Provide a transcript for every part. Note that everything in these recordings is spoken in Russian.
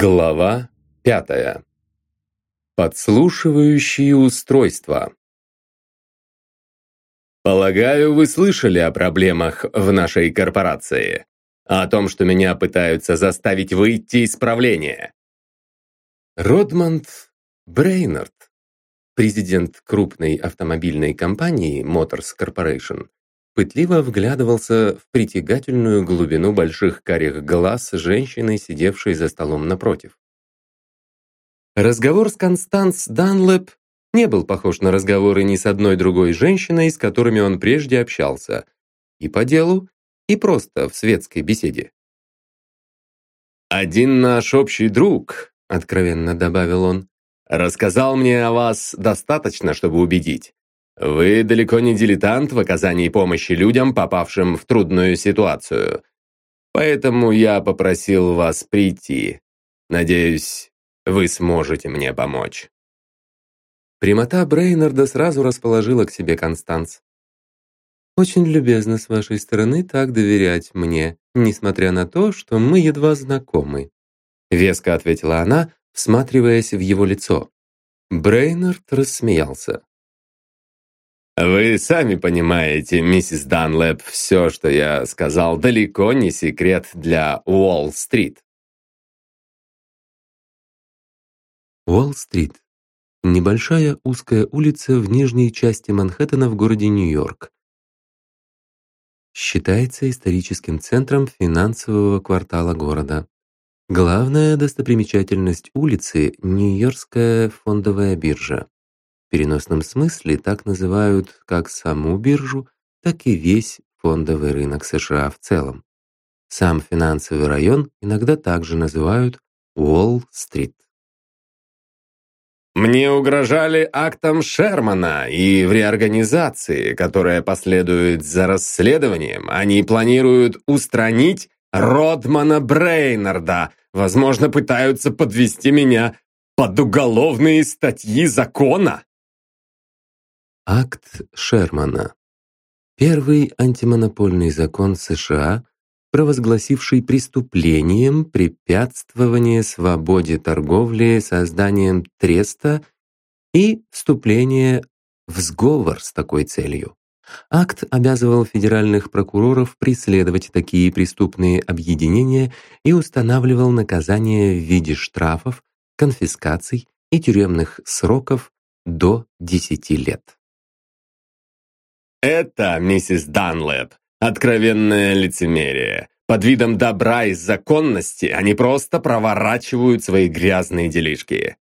Глава пятая. Подслушивающие устройства. Полагаю, вы слышали о проблемах в нашей корпорации. О том, что меня пытаются заставить выйти из правления. Родмонд Брейнард, президент крупной автомобильной компании Motors Corporation, пытливо вглядывался в притягательную глубину больших карих глаз женщины, сидевшей за столом напротив. Разговор с Констанс Данлэп не был похож на разговоры ни с одной другой женщиной, с которыми он прежде общался, и по делу, и просто в светской беседе. «Один наш общий друг», — откровенно добавил он, «рассказал мне о вас достаточно, чтобы убедить. Вы далеко не дилетант в оказании помощи людям, попавшим в трудную ситуацию. Поэтому я попросил вас прийти. Надеюсь, вы сможете мне помочь». Прямота Брейнарда сразу расположила к себе Констанс. «Очень любезно с вашей стороны так доверять мне, несмотря на то, что мы едва знакомы», веско ответила она, всматриваясь в его лицо. Брейнард рассмеялся. «Вы сами понимаете, миссис Данлэп, все, что я сказал, далеко не секрет для Уолл-стрит». Уолл-стрит. Небольшая узкая улица в нижней части Манхэттена в городе Нью-Йорк. Считается историческим центром финансового квартала города. Главная достопримечательность улицы – Нью-Йоркская фондовая биржа. В переносном смысле так называют как саму биржу, так и весь фондовый рынок США в целом. Сам финансовый район иногда также называют Уолл-стрит. Мне угрожали актом Шермана, и в реорганизации, которая последует за расследованием, они планируют устранить Родмана Брейнарда. Возможно, пытаются подвести меня под уголовные статьи закона. Акт Шермана. Первый антимонопольный закон США, провозгласивший преступлением препятствование свободе торговли созданием треста и вступление в сговор с такой целью. Акт обязывал федеральных прокуроров преследовать такие преступные объединения и устанавливал наказание в виде штрафов, конфискаций и тюремных сроков до 10 лет. Это, миссис Данлэп, откровенное лицемерие. Под видом добра и законности они просто проворачивают свои грязные делишки.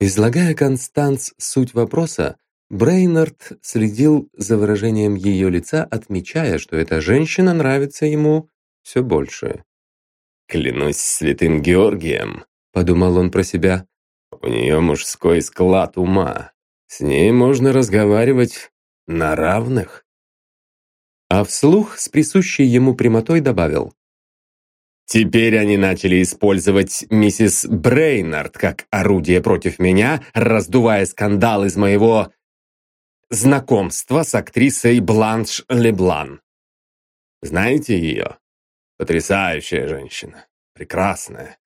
Излагая Констанс суть вопроса, Брейнард следил за выражением ее лица, отмечая, что эта женщина нравится ему все больше. «Клянусь святым Георгием», — подумал он про себя, — «у нее мужской склад ума. С ней можно разговаривать на равных. А вслух с присущей ему прямотой добавил. Теперь они начали использовать миссис Брейнард как орудие против меня, раздувая скандал из моего знакомства с актрисой Бланш Леблан. Знаете ее? Потрясающая женщина. Прекрасная.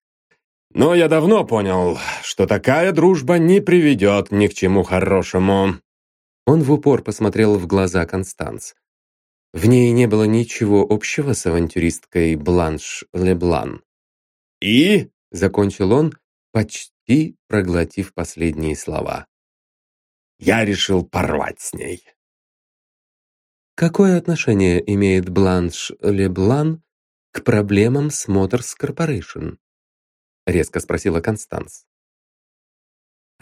Но я давно понял, что такая дружба не приведет ни к чему хорошему. Он в упор посмотрел в глаза Констанс. В ней не было ничего общего с авантюристкой Бланш Леблан. «И?» — закончил он, почти проглотив последние слова. «Я решил порвать с ней». Какое отношение имеет Бланш Леблан к проблемам с Motors Corporation? резко спросила Констанс.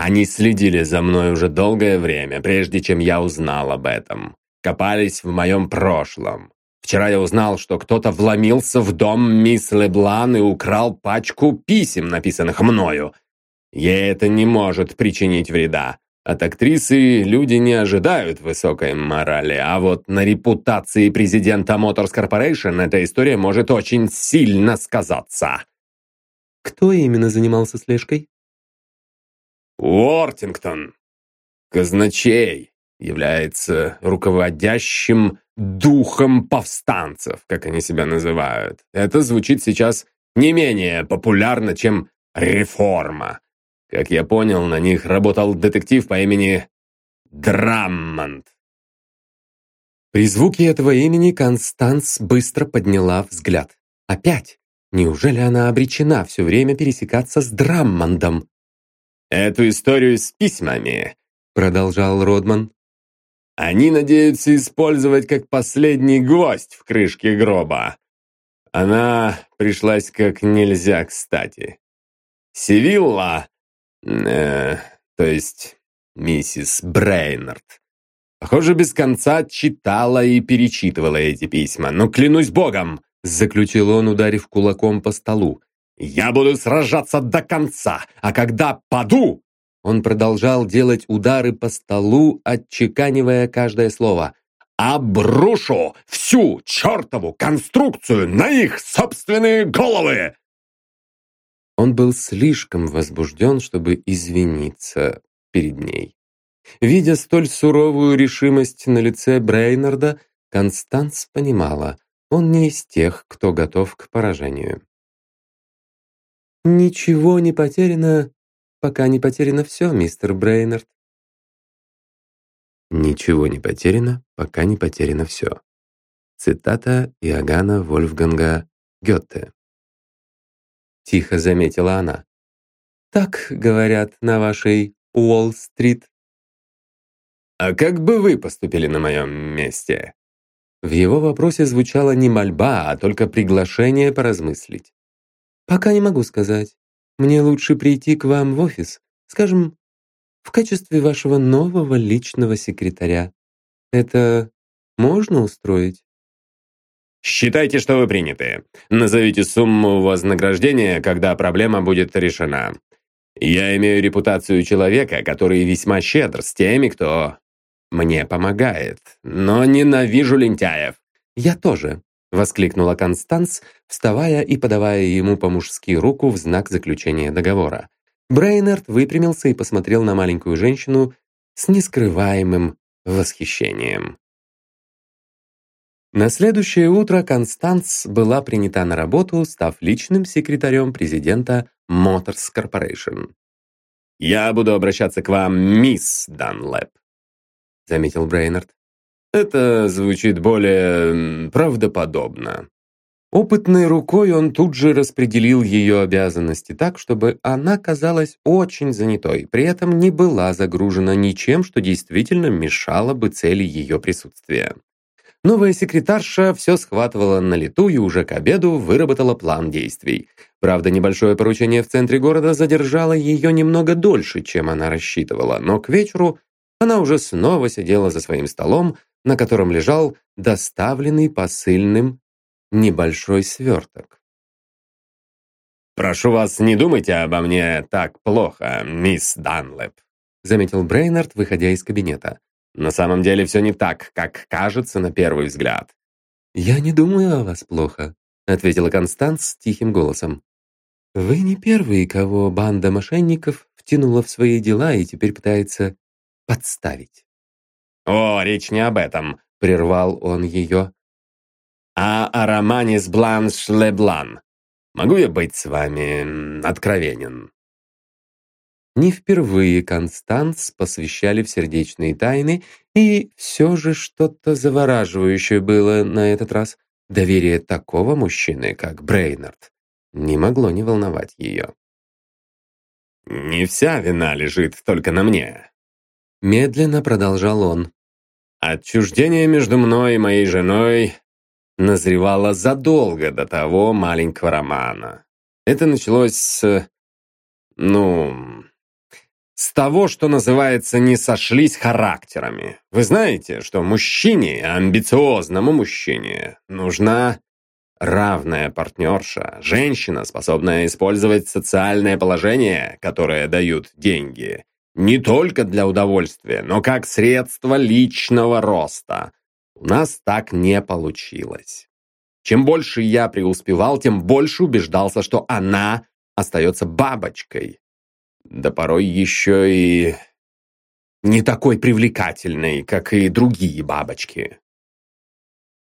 Они следили за мной уже долгое время, прежде чем я узнал об этом. Копались в моем прошлом. Вчера я узнал, что кто-то вломился в дом мисс Леблан и украл пачку писем, написанных мною. Ей это не может причинить вреда. От актрисы люди не ожидают высокой морали, а вот на репутации президента Motors Corporation эта история может очень сильно сказаться. Кто именно занимался слежкой? Уортингтон, казначей, является руководящим духом повстанцев, как они себя называют. Это звучит сейчас не менее популярно, чем Реформа. Как я понял, на них работал детектив по имени Драммонд. При звуке этого имени Констанс быстро подняла взгляд. Опять? Неужели она обречена все время пересекаться с Драммондом? «Эту историю с письмами», — продолжал Родман, «они надеются использовать как последний гвоздь в крышке гроба. Она пришлась как нельзя кстати. Сивилла, э, то есть миссис Брейнард, похоже, без конца читала и перечитывала эти письма. Но клянусь богом, заключил он, ударив кулаком по столу. «Я буду сражаться до конца, а когда паду...» Он продолжал делать удары по столу, отчеканивая каждое слово. «Обрушу всю чертову конструкцию на их собственные головы!» Он был слишком возбужден, чтобы извиниться перед ней. Видя столь суровую решимость на лице Брейнарда, Констанс понимала, он не из тех, кто готов к поражению. «Ничего не потеряно, пока не потеряно все, мистер Брейнард». «Ничего не потеряно, пока не потеряно все». Цитата Иоганна Вольфганга Гёте. Тихо заметила она. «Так говорят на вашей Уолл-стрит». «А как бы вы поступили на моем месте?» В его вопросе звучала не мольба, а только приглашение поразмыслить. «Пока не могу сказать. Мне лучше прийти к вам в офис, скажем, в качестве вашего нового личного секретаря. Это можно устроить?» «Считайте, что вы приняты. Назовите сумму вознаграждения, когда проблема будет решена. Я имею репутацию человека, который весьма щедр с теми, кто мне помогает, но ненавижу лентяев. Я тоже, воскликнула Констанс, вставая и подавая ему по-мужски руку в знак заключения договора. Брейнард выпрямился и посмотрел на маленькую женщину с нескрываемым восхищением. На следующее утро Констанс была принята на работу, став личным секретарем президента Motors Corporation. «Я буду обращаться к вам, мисс Данлэп», заметил Брейнард. «Это звучит более правдоподобно». Опытной рукой он тут же распределил ее обязанности так, чтобы она казалась очень занятой, при этом не была загружена ничем, что действительно мешало бы цели ее присутствия. Новая секретарша все схватывала на лету и уже к обеду выработала план действий. Правда, небольшое поручение в центре города задержало ее немного дольше, чем она рассчитывала, но к вечеру она уже снова сидела за своим столом, на котором лежал доставленный посыльным небольшой сверток. «Прошу вас, не думайте обо мне так плохо, мисс Данлэп», заметил Брейнард, выходя из кабинета. «На самом деле все не так, как кажется на первый взгляд». «Я не думаю о вас плохо», ответила Констанс тихим голосом. «Вы не первый, кого банда мошенников втянула в свои дела и теперь пытается подставить. «О, речь не об этом», — прервал он ее. «А о романе с Бланш Леблан. Могу я быть с вами откровенен?» Не впервые Констанс посвящали в сердечные тайны, и все же что-то завораживающее было на этот раз. Доверие такого мужчины, как Брейнард, не могло не волновать ее. «Не вся вина лежит только на мне. Медленно продолжал он. Отчуждение между мной и моей женой назревало задолго до того маленького романа. Это началось с... ну... С того, что называется, не сошлись характерами. Вы знаете, что мужчине, амбициозному мужчине, нужна равная партнерша, женщина, способная использовать социальное положение, которое дают деньги, не только для удовольствия, но как средство личного роста. У нас так не получилось. Чем больше я преуспевал, тем больше убеждался, что она остается бабочкой. Да порой еще и не такой привлекательной, как и другие бабочки.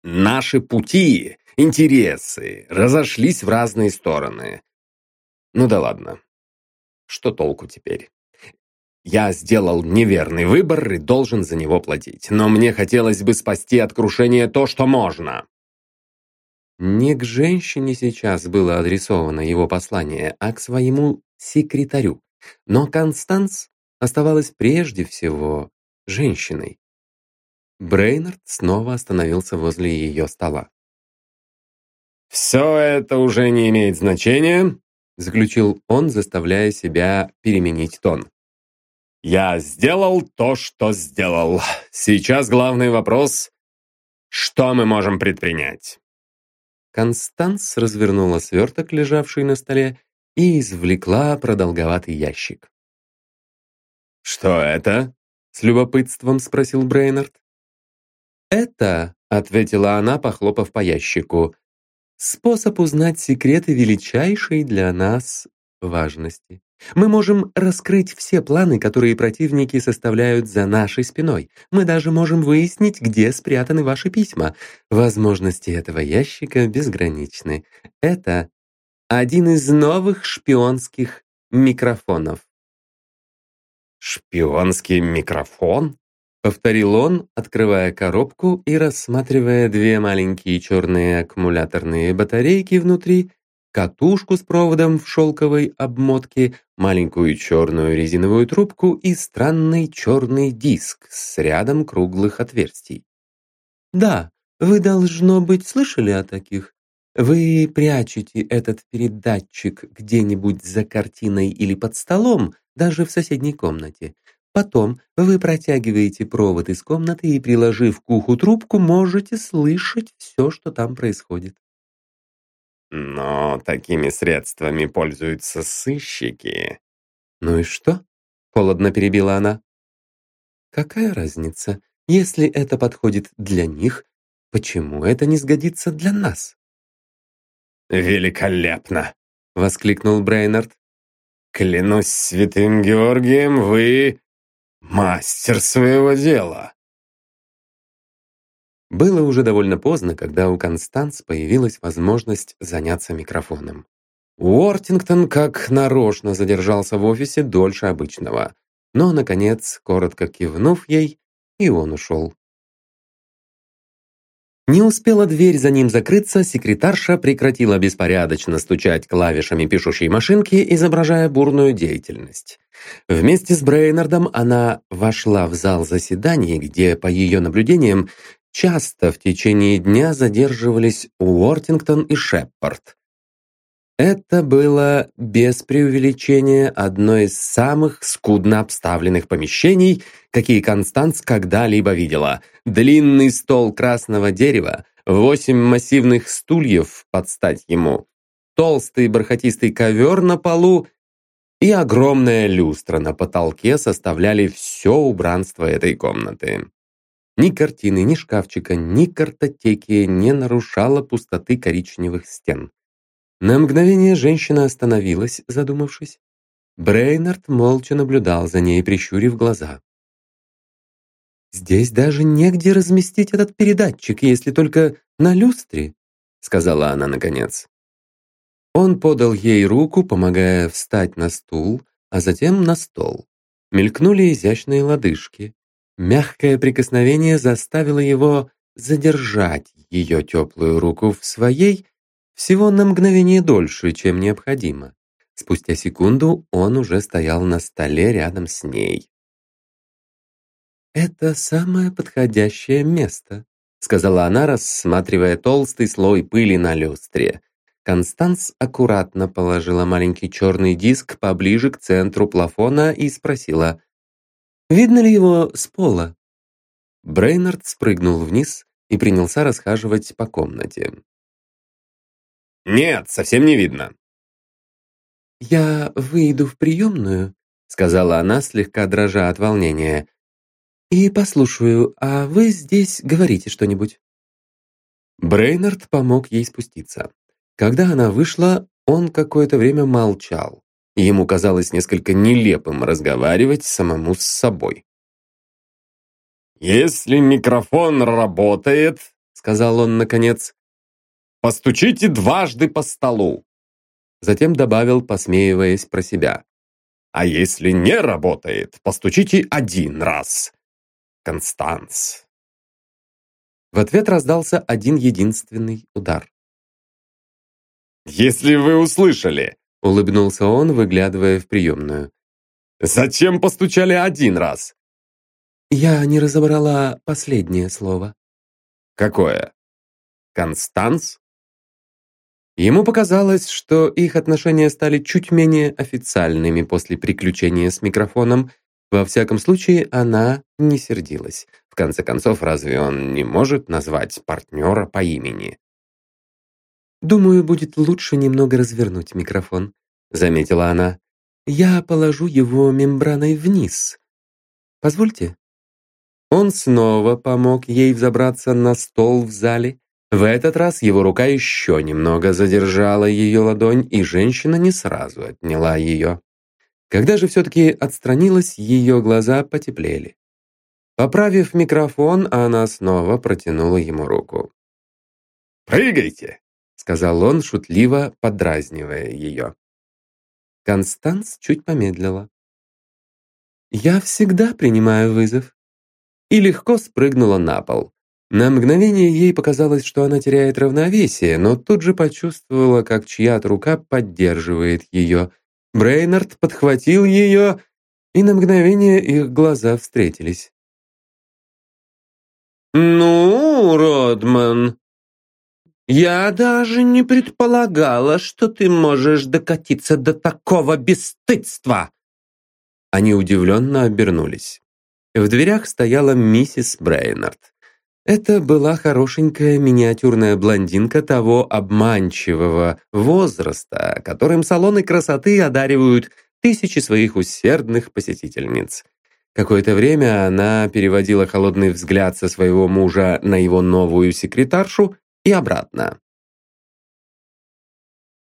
Наши пути, интересы разошлись в разные стороны. Ну да ладно. Что толку теперь? Я сделал неверный выбор и должен за него платить. Но мне хотелось бы спасти от крушения то, что можно. Не к женщине сейчас было адресовано его послание, а к своему секретарю. Но Констанс оставалась прежде всего женщиной. Брейнард снова остановился возле ее стола. «Все это уже не имеет значения», заключил он, заставляя себя переменить тон. «Я сделал то, что сделал. Сейчас главный вопрос — что мы можем предпринять?» Констанс развернула сверток, лежавший на столе, и извлекла продолговатый ящик. «Что это?» — с любопытством спросил Брейнард. «Это», — ответила она, похлопав по ящику, «способ узнать секреты величайшей для нас важности. Мы можем раскрыть все планы, которые противники составляют за нашей спиной. Мы даже можем выяснить, где спрятаны ваши письма. Возможности этого ящика безграничны. Это один из новых шпионских микрофонов. «Шпионский микрофон?» — повторил он, открывая коробку и рассматривая две маленькие черные аккумуляторные батарейки внутри катушку с проводом в шелковой обмотке, маленькую черную резиновую трубку и странный черный диск с рядом круглых отверстий. «Да, вы, должно быть, слышали о таких. Вы прячете этот передатчик где-нибудь за картиной или под столом, даже в соседней комнате. Потом вы протягиваете провод из комнаты и, приложив к уху трубку, можете слышать все, что там происходит. Но такими средствами пользуются сыщики. Ну и что? Холодно перебила она. Какая разница? Если это подходит для них, почему это не сгодится для нас? «Великолепно!» — воскликнул Брейнард. «Клянусь святым Георгием, вы мастер своего дела!» Было уже довольно поздно, когда у Констанс появилась возможность заняться микрофоном. Уортингтон как нарочно задержался в офисе дольше обычного. Но, наконец, коротко кивнув ей, и он ушел. Не успела дверь за ним закрыться, секретарша прекратила беспорядочно стучать клавишами пишущей машинки, изображая бурную деятельность. Вместе с Брейнардом она вошла в зал заседаний, где, по ее наблюдениям, часто в течение дня задерживались Уортингтон и Шеппард. Это было, без преувеличения, одно из самых скудно обставленных помещений, какие Констанс когда-либо видела. Длинный стол красного дерева, восемь массивных стульев под стать ему, толстый бархатистый ковер на полу и огромная люстра на потолке составляли все убранство этой комнаты. Ни картины, ни шкафчика, ни картотеки не нарушало пустоты коричневых стен. На мгновение женщина остановилась, задумавшись. Брейнард молча наблюдал за ней, прищурив глаза. «Здесь даже негде разместить этот передатчик, если только на люстре», сказала она наконец. Он подал ей руку, помогая встать на стул, а затем на стол. Мелькнули изящные лодыжки. Мягкое прикосновение заставило его задержать ее теплую руку в своей всего на мгновение дольше, чем необходимо. Спустя секунду он уже стоял на столе рядом с ней. «Это самое подходящее место», сказала она, рассматривая толстый слой пыли на люстре. Констанс аккуратно положила маленький черный диск поближе к центру плафона и спросила, Видно ли его с пола?» Брейнард спрыгнул вниз и принялся расхаживать по комнате. «Нет, совсем не видно». «Я выйду в приемную», — сказала она, слегка дрожа от волнения, «и послушаю, а вы здесь говорите что-нибудь». Брейнард помог ей спуститься. Когда она вышла, он какое-то время молчал ему казалось несколько нелепым разговаривать самому с собой. «Если микрофон работает, — сказал он наконец, — постучите дважды по столу». Затем добавил, посмеиваясь про себя. «А если не работает, постучите один раз. Констанс». В ответ раздался один единственный удар. «Если вы услышали!» — улыбнулся он, выглядывая в приемную. «Зачем постучали один раз?» «Я не разобрала последнее слово». «Какое? Констанс?» Ему показалось, что их отношения стали чуть менее официальными после приключения с микрофоном. Во всяком случае, она не сердилась. В конце концов, разве он не может назвать партнера по имени? «Думаю, будет лучше немного развернуть микрофон», — заметила она. «Я положу его мембраной вниз. Позвольте». Он снова помог ей взобраться на стол в зале. В этот раз его рука еще немного задержала ее ладонь, и женщина не сразу отняла ее. Когда же все-таки отстранилась, ее глаза потеплели. Поправив микрофон, она снова протянула ему руку. «Прыгайте!» Сказал он, шутливо подразнивая ее. Констанс чуть помедлила. «Я всегда принимаю вызов». И легко спрыгнула на пол. На мгновение ей показалось, что она теряет равновесие, но тут же почувствовала, как чья-то рука поддерживает ее. Брейнард подхватил ее, и на мгновение их глаза встретились. «Ну, Родман», «Я даже не предполагала, что ты можешь докатиться до такого бесстыдства!» Они удивленно обернулись. В дверях стояла миссис Брейнард. Это была хорошенькая миниатюрная блондинка того обманчивого возраста, которым салоны красоты одаривают тысячи своих усердных посетительниц. Какое-то время она переводила холодный взгляд со своего мужа на его новую секретаршу и обратно.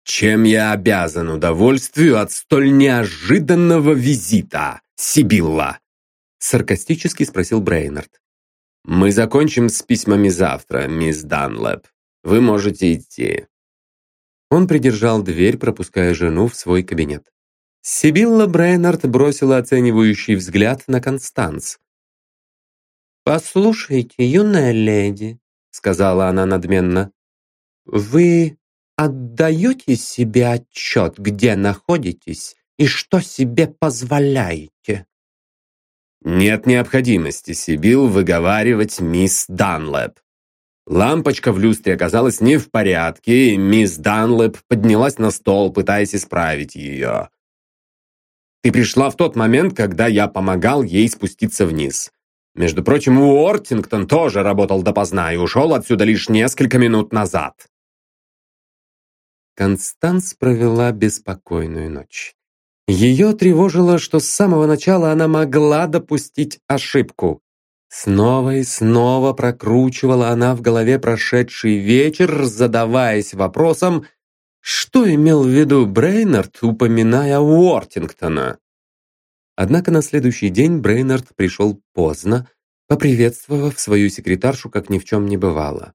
«Чем я обязан удовольствию от столь неожиданного визита, Сибилла?» саркастически спросил Брейнард. «Мы закончим с письмами завтра, мисс Данлэп. Вы можете идти». Он придержал дверь, пропуская жену в свой кабинет. Сибилла Брейнард бросила оценивающий взгляд на Констанс. «Послушайте, юная леди, сказала она надменно. «Вы отдаете себе отчет, где находитесь и что себе позволяете?» «Нет необходимости, Сибил, выговаривать мисс Данлэп». Лампочка в люстре оказалась не в порядке, и мисс Данлэп поднялась на стол, пытаясь исправить ее. «Ты пришла в тот момент, когда я помогал ей спуститься вниз. Между прочим, Уортингтон тоже работал допоздна и ушел отсюда лишь несколько минут назад. Констанс провела беспокойную ночь. Ее тревожило, что с самого начала она могла допустить ошибку. Снова и снова прокручивала она в голове прошедший вечер, задаваясь вопросом, что имел в виду Брейнард, упоминая Уортингтона. Однако на следующий день Брейнард пришел поздно, поприветствовав свою секретаршу, как ни в чем не бывало.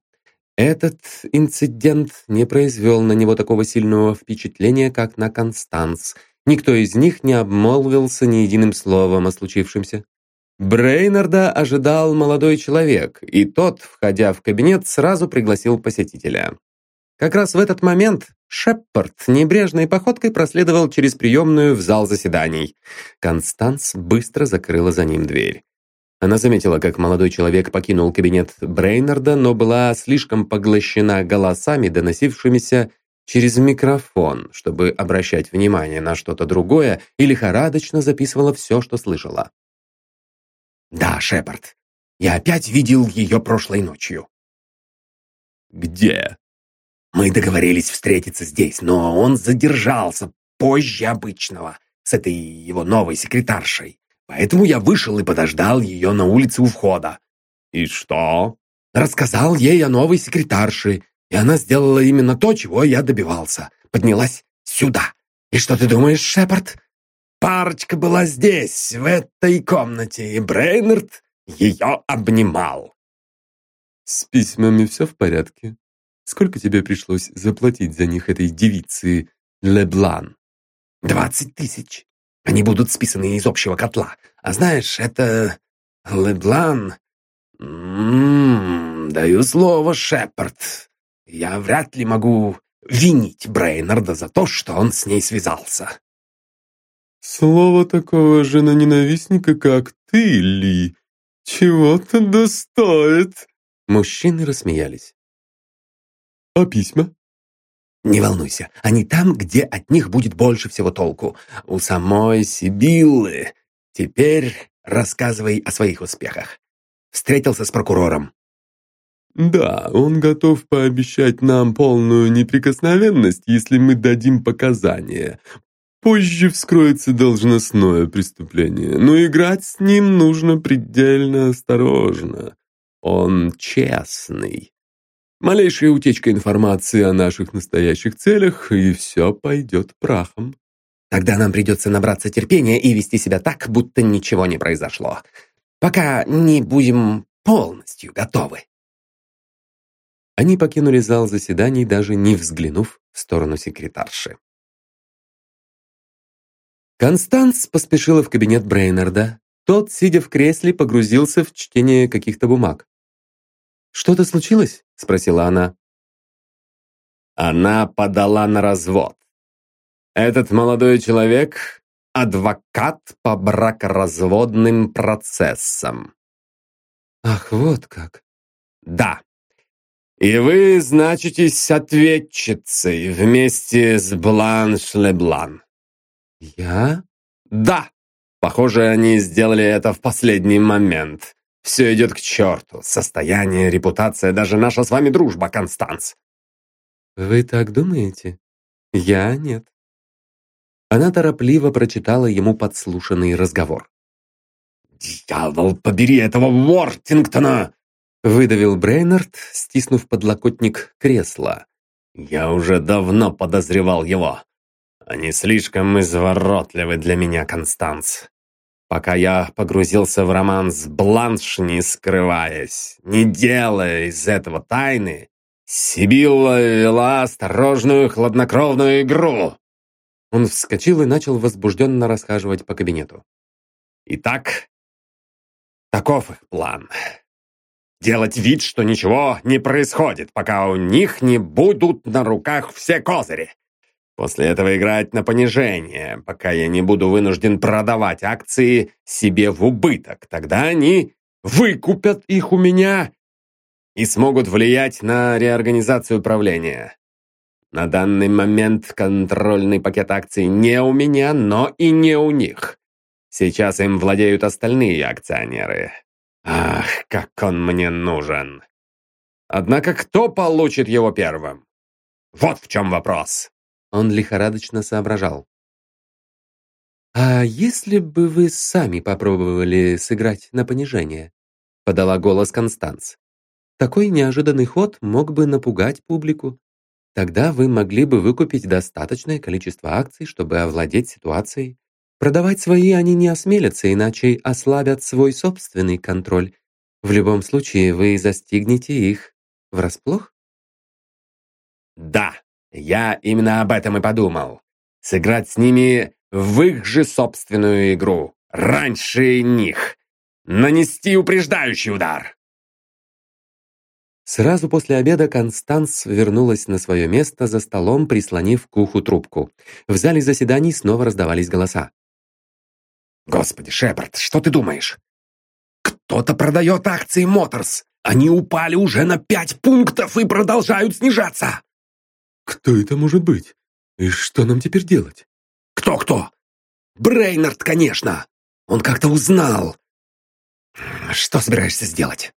Этот инцидент не произвел на него такого сильного впечатления, как на Констанс. Никто из них не обмолвился ни единым словом о случившемся. Брейнарда ожидал молодой человек, и тот, входя в кабинет, сразу пригласил посетителя. Как раз в этот момент Шеппард небрежной походкой проследовал через приемную в зал заседаний. Констанс быстро закрыла за ним дверь. Она заметила, как молодой человек покинул кабинет Брейнарда, но была слишком поглощена голосами, доносившимися через микрофон, чтобы обращать внимание на что-то другое, и лихорадочно записывала все, что слышала. «Да, Шепард, я опять видел ее прошлой ночью». «Где?» Мы договорились встретиться здесь, но он задержался позже обычного с этой его новой секретаршей. Поэтому я вышел и подождал ее на улице у входа. И что? Рассказал ей о новой секретарше, и она сделала именно то, чего я добивался. Поднялась сюда. И что ты думаешь, Шепард? Парочка была здесь, в этой комнате, и Брейнард ее обнимал. С письмами все в порядке? Сколько тебе пришлось заплатить за них этой девице Леблан. «Двадцать тысяч. Они будут списаны из общего котла. А знаешь, это... Леблан... М -м, даю слово, Шепард. Я вряд ли могу винить Брейнарда за то, что он с ней связался». «Слово такого жена-ненавистника, как ты, Ли, чего-то достоит!» Мужчины рассмеялись. «А письма?» «Не волнуйся, они там, где от них будет больше всего толку. У самой Сибиллы. Теперь рассказывай о своих успехах. Встретился с прокурором». «Да, он готов пообещать нам полную неприкосновенность, если мы дадим показания. Позже вскроется должностное преступление, но играть с ним нужно предельно осторожно. Он честный. Малейшая утечка информации о наших настоящих целях, и все пойдет прахом. Тогда нам придется набраться терпения и вести себя так, будто ничего не произошло. Пока не будем полностью готовы. Они покинули зал заседаний, даже не взглянув в сторону секретарши. Констанс поспешила в кабинет Брейнарда. Тот, сидя в кресле, погрузился в чтение каких-то бумаг. «Что-то случилось?» — спросила она. Она подала на развод. Этот молодой человек — адвокат по бракоразводным процессам. «Ах, вот как!» «Да. И вы значитесь ответчицей вместе с Бланш Леблан. «Я?» «Да! Похоже, они сделали это в последний момент. Все идет к черту. Состояние, репутация, даже наша с вами дружба, Констанс». «Вы так думаете? Я нет». Она торопливо прочитала ему подслушанный разговор. «Дьявол, побери этого Уортингтона!» выдавил Брейнард, стиснув подлокотник кресла. «Я уже давно подозревал его. Они слишком изворотливы для меня, Констанс. Пока я погрузился в роман с Бланш, не скрываясь, не делая из этого тайны, Сибилла вела осторожную, хладнокровную игру. Он вскочил и начал возбужденно расхаживать по кабинету. Итак, таков их план. Делать вид, что ничего не происходит, пока у них не будут на руках все козыри. После этого играть на понижение, пока я не буду вынужден продавать акции себе в убыток. Тогда они выкупят их у меня и смогут влиять на реорганизацию управления. На данный момент контрольный пакет акций не у меня, но и не у них. Сейчас им владеют остальные акционеры. Ах, как он мне нужен. Однако кто получит его первым? Вот в чем вопрос. Он лихорадочно соображал. «А если бы вы сами попробовали сыграть на понижение?» подала голос Констанц. «Такой неожиданный ход мог бы напугать публику. Тогда вы могли бы выкупить достаточное количество акций, чтобы овладеть ситуацией. Продавать свои они не осмелятся, иначе ослабят свой собственный контроль. В любом случае вы застигнете их врасплох?» «Да», я именно об этом и подумал. Сыграть с ними в их же собственную игру. Раньше них. Нанести упреждающий удар. Сразу после обеда Констанс вернулась на свое место за столом, прислонив к уху трубку. В зале заседаний снова раздавались голоса. «Господи, Шепард, что ты думаешь? Кто-то продает акции Моторс. Они упали уже на пять пунктов и продолжают снижаться. «Кто это может быть? И что нам теперь делать?» «Кто-кто?» «Брейнард, конечно! Он как-то узнал!» «Что собираешься сделать?»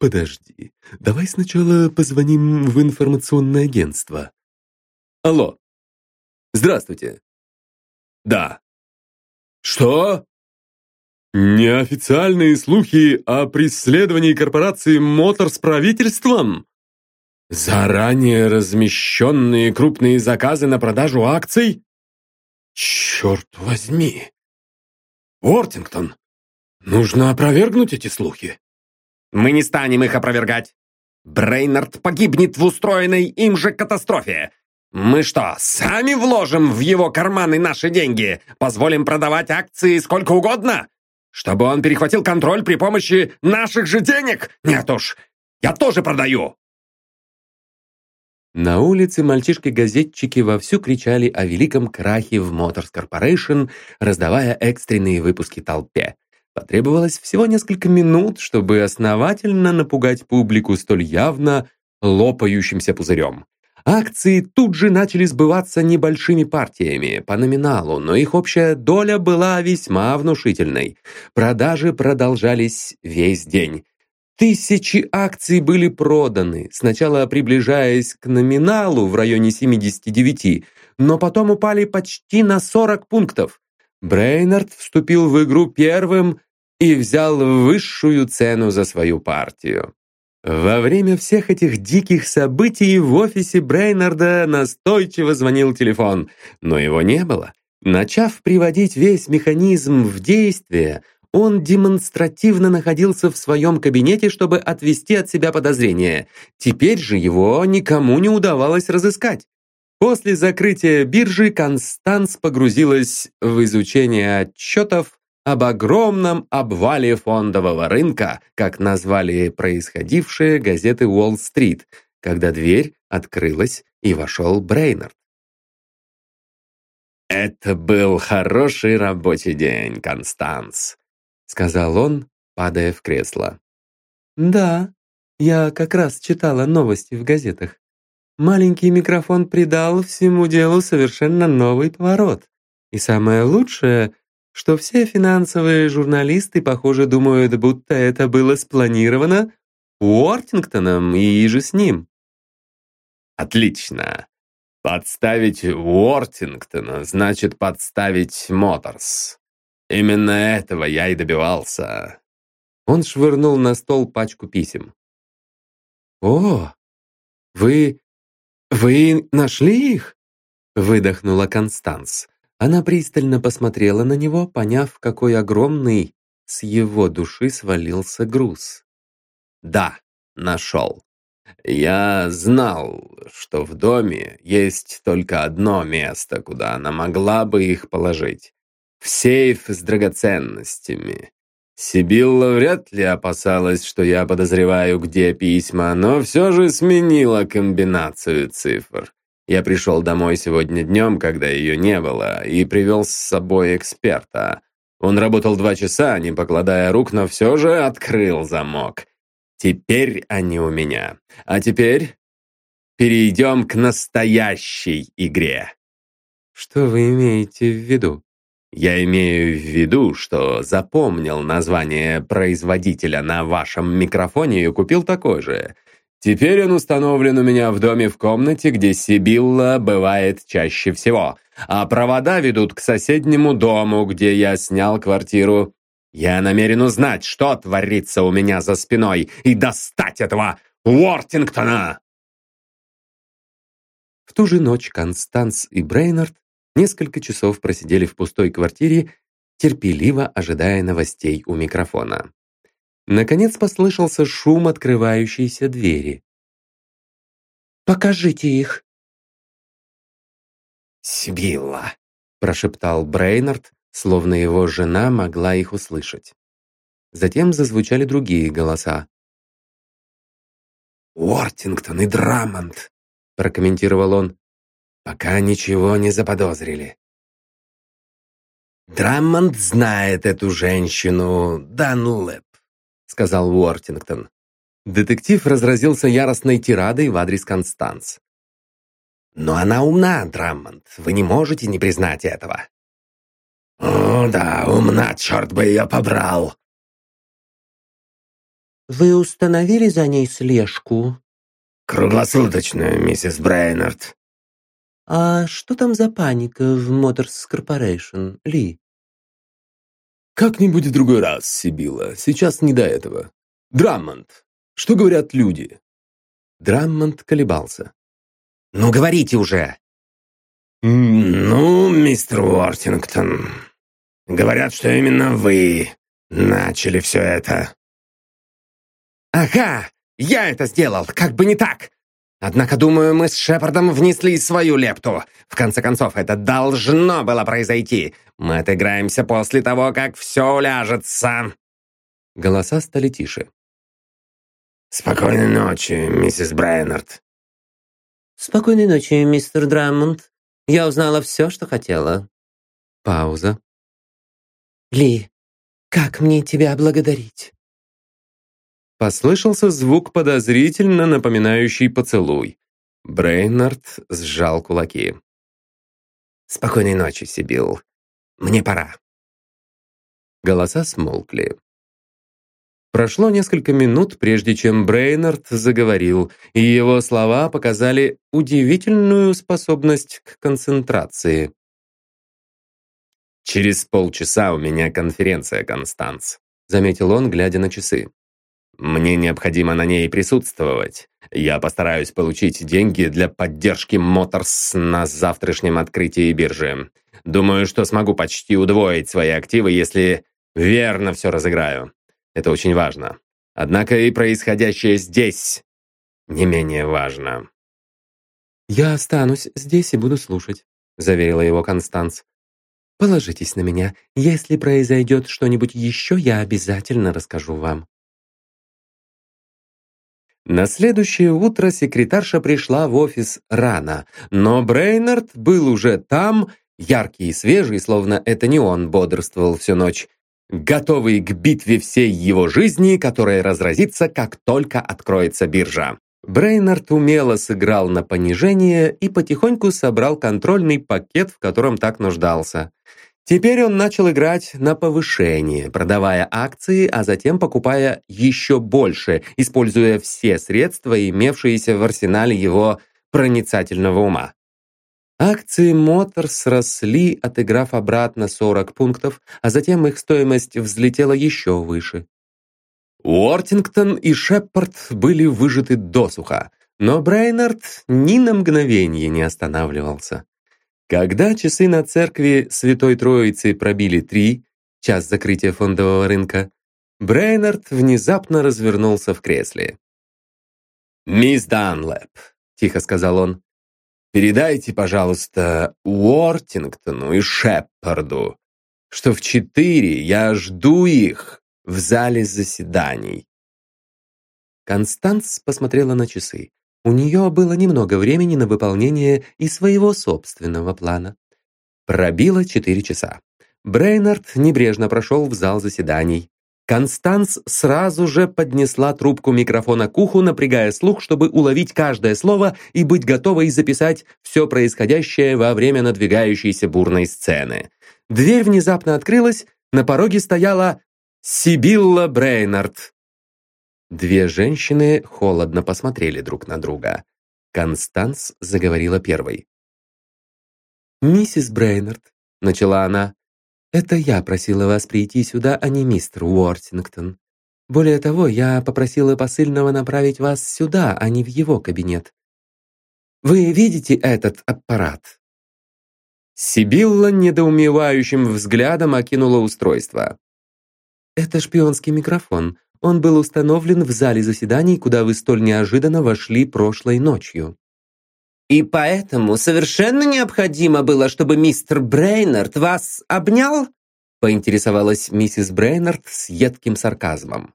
«Подожди, давай сначала позвоним в информационное агентство». «Алло! Здравствуйте!» «Да». «Что?» «Неофициальные слухи о преследовании корпорации «Мотор» с правительством?» Заранее размещенные крупные заказы на продажу акций? Черт возьми! Уортингтон, нужно опровергнуть эти слухи. Мы не станем их опровергать. Брейнард погибнет в устроенной им же катастрофе. Мы что, сами вложим в его карманы наши деньги? Позволим продавать акции сколько угодно? Чтобы он перехватил контроль при помощи наших же денег? Нет уж, я тоже продаю!» На улице мальчишки-газетчики вовсю кричали о великом крахе в Motors Corporation, раздавая экстренные выпуски толпе. Потребовалось всего несколько минут, чтобы основательно напугать публику столь явно лопающимся пузырем. Акции тут же начали сбываться небольшими партиями по номиналу, но их общая доля была весьма внушительной. Продажи продолжались весь день. Тысячи акций были проданы, сначала приближаясь к номиналу в районе 79, но потом упали почти на 40 пунктов. Брейнард вступил в игру первым и взял высшую цену за свою партию. Во время всех этих диких событий в офисе Брейнарда настойчиво звонил телефон, но его не было. Начав приводить весь механизм в действие, он демонстративно находился в своем кабинете, чтобы отвести от себя подозрения. Теперь же его никому не удавалось разыскать. После закрытия биржи Констанс погрузилась в изучение отчетов об огромном обвале фондового рынка, как назвали происходившие газеты Уолл-стрит, когда дверь открылась и вошел Брейнард. «Это был хороший рабочий день, Констанс», — сказал он, падая в кресло. «Да, я как раз читала новости в газетах. Маленький микрофон придал всему делу совершенно новый поворот. И самое лучшее — что все финансовые журналисты, похоже, думают, будто это было спланировано Уортингтоном и же с ним. Отлично. Подставить Уортингтона значит подставить Моторс. Именно этого я и добивался. Он швырнул на стол пачку писем. «О, вы... вы нашли их?» Выдохнула Констанс. Она пристально посмотрела на него, поняв, какой огромный с его души свалился груз. «Да, нашел. Я знал, что в доме есть только одно место, куда она могла бы их положить. В сейф с драгоценностями. Сибилла вряд ли опасалась, что я подозреваю, где письма, но все же сменила комбинацию цифр. Я пришел домой сегодня днем, когда ее не было, и привел с собой эксперта. Он работал два часа, не покладая рук, но все же открыл замок. Теперь они у меня. А теперь перейдем к настоящей игре. Что вы имеете в виду? Я имею в виду, что запомнил название производителя на вашем микрофоне и купил такой же. Теперь он установлен у меня в доме в комнате, где Сибилла бывает чаще всего, а провода ведут к соседнему дому, где я снял квартиру. Я намерен узнать, что творится у меня за спиной, и достать этого Уортингтона!» В ту же ночь Констанс и Брейнард несколько часов просидели в пустой квартире, терпеливо ожидая новостей у микрофона. Наконец послышался шум открывающейся двери. «Покажите их!» «Сибилла!» – прошептал Брейнард, словно его жена могла их услышать. Затем зазвучали другие голоса. «Уортингтон и Драмонт!» – прокомментировал он. «Пока ничего не заподозрили. Драммонд знает эту женщину, Данлэп сказал Уортингтон. Детектив разразился яростной тирадой в адрес Констанс. «Но она умна, Драммонд. Вы не можете не признать этого». «О, да, умна, черт бы ее побрал!» «Вы установили за ней слежку?» «Круглосуточную, миссис Брейнард». «А что там за паника в Motors Corporation, Ли?» «Как-нибудь в другой раз, Сибила. Сейчас не до этого. Драммонд, что говорят люди?» Драммонд колебался. «Ну, говорите уже!» «Ну, мистер Уортингтон, говорят, что именно вы начали все это». «Ага, я это сделал, как бы не так! Однако, думаю, мы с Шепардом внесли свою лепту. В конце концов, это должно было произойти. Мы отыграемся после того, как все уляжется». Голоса стали тише. «Спокойной ночи, миссис Брайнард». «Спокойной ночи, мистер Драммонд. Я узнала все, что хотела». Пауза. «Ли, как мне тебя благодарить?» Послышался звук, подозрительно напоминающий поцелуй. Брейнард сжал кулаки. «Спокойной ночи, Сибил. Мне пора». Голоса смолкли. Прошло несколько минут, прежде чем Брейнард заговорил, и его слова показали удивительную способность к концентрации. «Через полчаса у меня конференция, Констанс», заметил он, глядя на часы. Мне необходимо на ней присутствовать. Я постараюсь получить деньги для поддержки Моторс на завтрашнем открытии биржи. Думаю, что смогу почти удвоить свои активы, если верно все разыграю. Это очень важно. Однако и происходящее здесь не менее важно. «Я останусь здесь и буду слушать», — заверила его Констанс. «Положитесь на меня. Если произойдет что-нибудь еще, я обязательно расскажу вам». На следующее утро секретарша пришла в офис рано, но Брейнард был уже там, яркий и свежий, словно это не он бодрствовал всю ночь, готовый к битве всей его жизни, которая разразится, как только откроется биржа. Брейнард умело сыграл на понижение и потихоньку собрал контрольный пакет, в котором так нуждался. Теперь он начал играть на повышение, продавая акции, а затем покупая еще больше, используя все средства, имевшиеся в арсенале его проницательного ума. Акции Моторс росли, отыграв обратно 40 пунктов, а затем их стоимость взлетела еще выше. Уортингтон и Шепард были выжаты досуха, но Брейнард ни на мгновение не останавливался. Когда часы на церкви Святой Троицы пробили три, час закрытия фондового рынка, Брейнард внезапно развернулся в кресле. «Мисс Данлэп», — тихо сказал он, «передайте, пожалуйста, Уортингтону и Шепарду, что в четыре я жду их в зале заседаний». Констанс посмотрела на часы. У нее было немного времени на выполнение и своего собственного плана. Пробило четыре часа. Брейнард небрежно прошел в зал заседаний. Констанс сразу же поднесла трубку микрофона к уху, напрягая слух, чтобы уловить каждое слово и быть готовой записать все происходящее во время надвигающейся бурной сцены. Дверь внезапно открылась, на пороге стояла Сибилла Брейнард. Две женщины холодно посмотрели друг на друга. Констанс заговорила первой. «Миссис Брейнард», — начала она, — «это я просила вас прийти сюда, а не мистер Уортингтон. Более того, я попросила посыльного направить вас сюда, а не в его кабинет. Вы видите этот аппарат?» Сибилла недоумевающим взглядом окинула устройство. «Это шпионский микрофон. Он был установлен в зале заседаний, куда вы столь неожиданно вошли прошлой ночью. «И поэтому совершенно необходимо было, чтобы мистер Брейнард вас обнял?» поинтересовалась миссис Брейнард с едким сарказмом.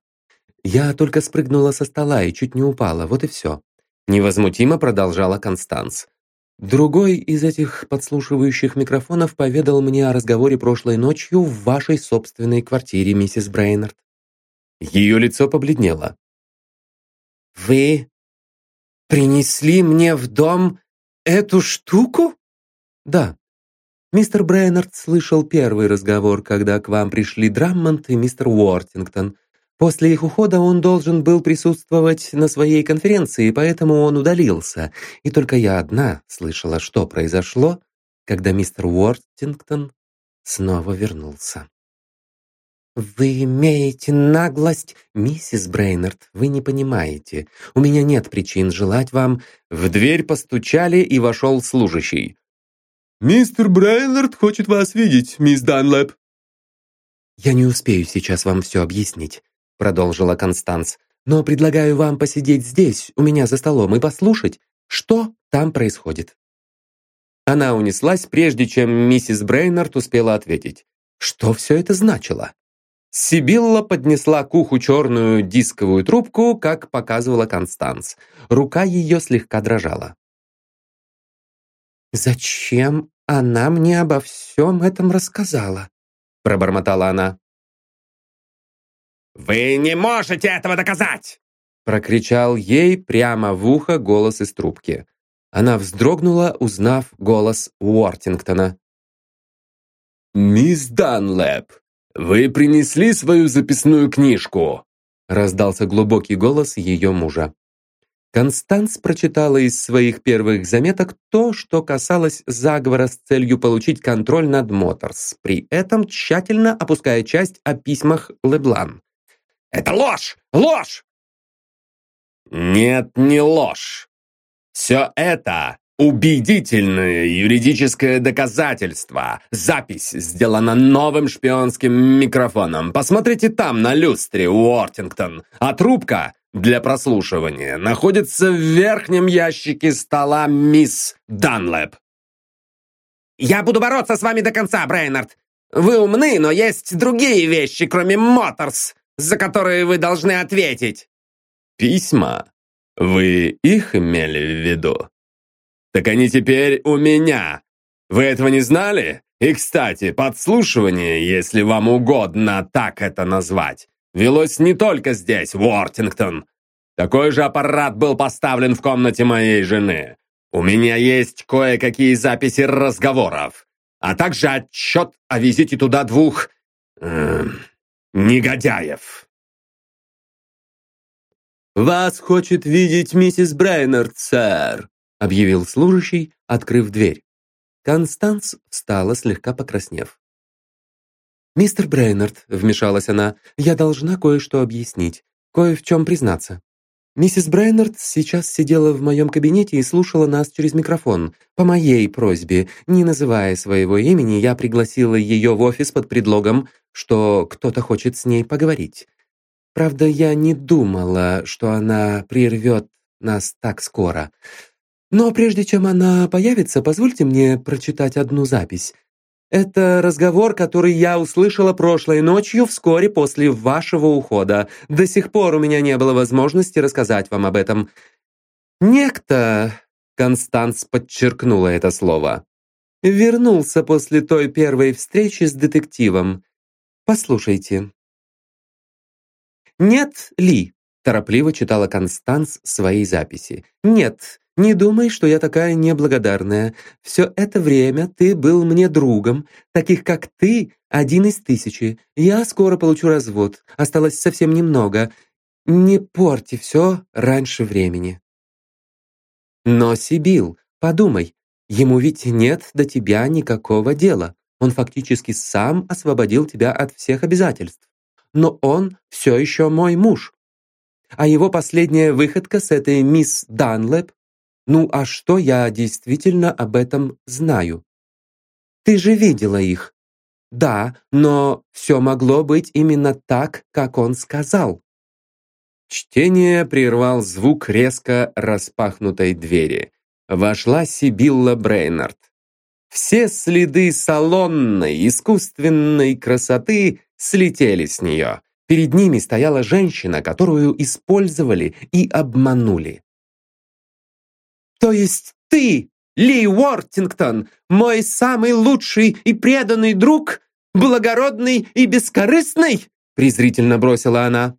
«Я только спрыгнула со стола и чуть не упала, вот и все». Невозмутимо продолжала Констанс. Другой из этих подслушивающих микрофонов поведал мне о разговоре прошлой ночью в вашей собственной квартире, миссис Брейнард. Ее лицо побледнело. «Вы принесли мне в дом эту штуку?» «Да. Мистер Брайнард слышал первый разговор, когда к вам пришли Драммонд и мистер Уортингтон. После их ухода он должен был присутствовать на своей конференции, поэтому он удалился. И только я одна слышала, что произошло, когда мистер Уортингтон снова вернулся. «Вы имеете наглость, миссис Брейнард, вы не понимаете. У меня нет причин желать вам...» В дверь постучали, и вошел служащий. «Мистер Брейнард хочет вас видеть, мисс Данлэп». «Я не успею сейчас вам все объяснить», — продолжила Констанс. «Но предлагаю вам посидеть здесь, у меня за столом, и послушать. что там происходит. Она унеслась, прежде чем миссис Брейнард успела ответить. Что все это значило? Сибилла поднесла к уху черную дисковую трубку, как показывала Констанс. Рука ее слегка дрожала. «Зачем она мне обо всем этом рассказала?» пробормотала она. «Вы не можете этого доказать!» прокричал ей прямо в ухо голос из трубки. Она вздрогнула, узнав голос Уортингтона. «Мисс Данлэп, вы принесли свою записную книжку?» раздался глубокий голос ее мужа. Констанс прочитала из своих первых заметок то, что касалось заговора с целью получить контроль над Моторс, при этом тщательно опуская часть о письмах Леблан. «Это ложь! Ложь!» «Нет, не ложь. Все это убедительное юридическое доказательство. Запись сделана новым шпионским микрофоном. Посмотрите там, на люстре, Уортингтон. А трубка для прослушивания находится в верхнем ящике стола мисс Данлэп. «Я буду бороться с вами до конца, Брейнард. Вы умны, но есть другие вещи, кроме Моторс, за которые вы должны ответить». «Письма? Вы их имели в виду?» «Так они теперь у меня. Вы этого не знали? И, кстати, подслушивание, если вам угодно так это назвать, велось не только здесь, в Уортингтон. Такой же аппарат был поставлен в комнате моей жены. У меня есть кое-какие записи разговоров, а также отчет о визите туда двух... Э, негодяев. «Вас хочет видеть миссис Брайнард, сэр», объявил служащий, открыв дверь. Констанс встала, слегка покраснев. «Мистер Брейнард», — вмешалась она, — «я должна кое-что объяснить, кое в чем признаться. Миссис Брейнард сейчас сидела в моем кабинете и слушала нас через микрофон. По моей просьбе, не называя своего имени, я пригласила ее в офис под предлогом, что кто-то хочет с ней поговорить. Правда, я не думала, что она прервет нас так скоро. Но прежде чем она появится, позвольте мне прочитать одну запись. Это разговор, который я услышала прошлой ночью вскоре после вашего ухода. До сих пор у меня не было возможности рассказать вам об этом. Некто, Констанс подчеркнула это слово, вернулся после той первой встречи с детективом. Послушайте. «Нет, Ли», – торопливо читала Констанс свои записи. «Нет, не думай, что я такая неблагодарная. Все это время ты был мне другом. Таких, как ты, один из тысячи. Я скоро получу развод. Осталось совсем немного. Не порти все раньше времени. Но, Сибил, подумай, ему ведь нет до тебя никакого дела. Он фактически сам освободил тебя от всех обязательств. Но он все еще мой муж. А его последняя выходка с этой мисс Данлэп ну а что я действительно об этом знаю? Ты же видела их. Да, но все могло быть именно так, как он сказал. Чтение прервал звук резко распахнутой двери. Вошла Сибилла Брейнард. Все следы салонной, искусственной красоты слетели с нее. Перед ними стояла женщина, которую использовали и обманули. «То есть ты, Ли Уортингтон, мой самый лучший и преданный друг, благородный и бескорыстный?» презрительно бросила она.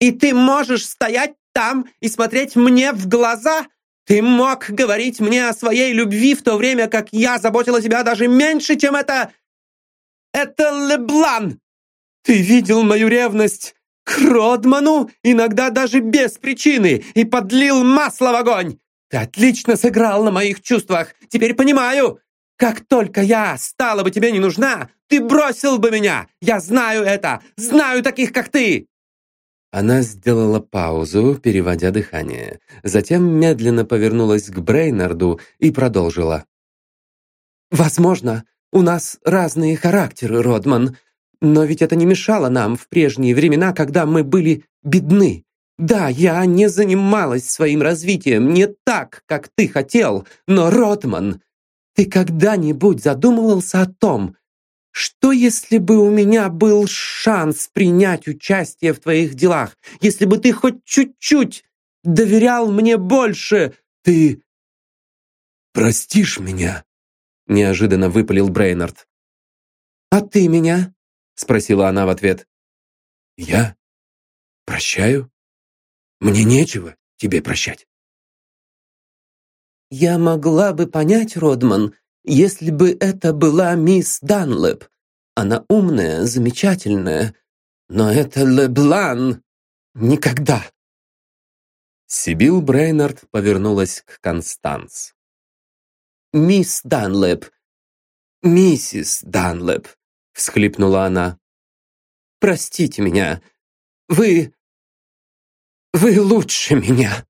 «И ты можешь стоять там и смотреть мне в глаза? Ты мог говорить мне о своей любви в то время, как я заботила тебя даже меньше, чем это... Это Леблан! Ты видел мою ревность к Родману, иногда даже без причины, и подлил масло в огонь. Ты отлично сыграл на моих чувствах. Теперь понимаю. Как только я стала бы тебе не нужна, ты бросил бы меня. Я знаю это. Знаю таких, как ты. Она сделала паузу, переводя дыхание. Затем медленно повернулась к Брейнарду и продолжила. «Возможно, у нас разные характеры, Родман, но ведь это не мешало нам в прежние времена, когда мы были бедны. Да, я не занималась своим развитием не так, как ты хотел, но, Ротман, ты когда-нибудь задумывался о том, что если бы у меня был шанс принять участие в твоих делах, если бы ты хоть чуть-чуть доверял мне больше, ты простишь меня?» Неожиданно выпалил Брейнард. «А ты меня?» Спросила она в ответ. «Я? Прощаю? Мне нечего тебе прощать». «Я могла бы понять, Родман, если бы это была мисс Данлэп. Она умная, замечательная, но это Леблан никогда». Сибил Брейнард повернулась к Констанс. «Мисс Данлэп, миссис Данлэп», — всхлипнула она. «Простите меня, вы... Вы лучше меня.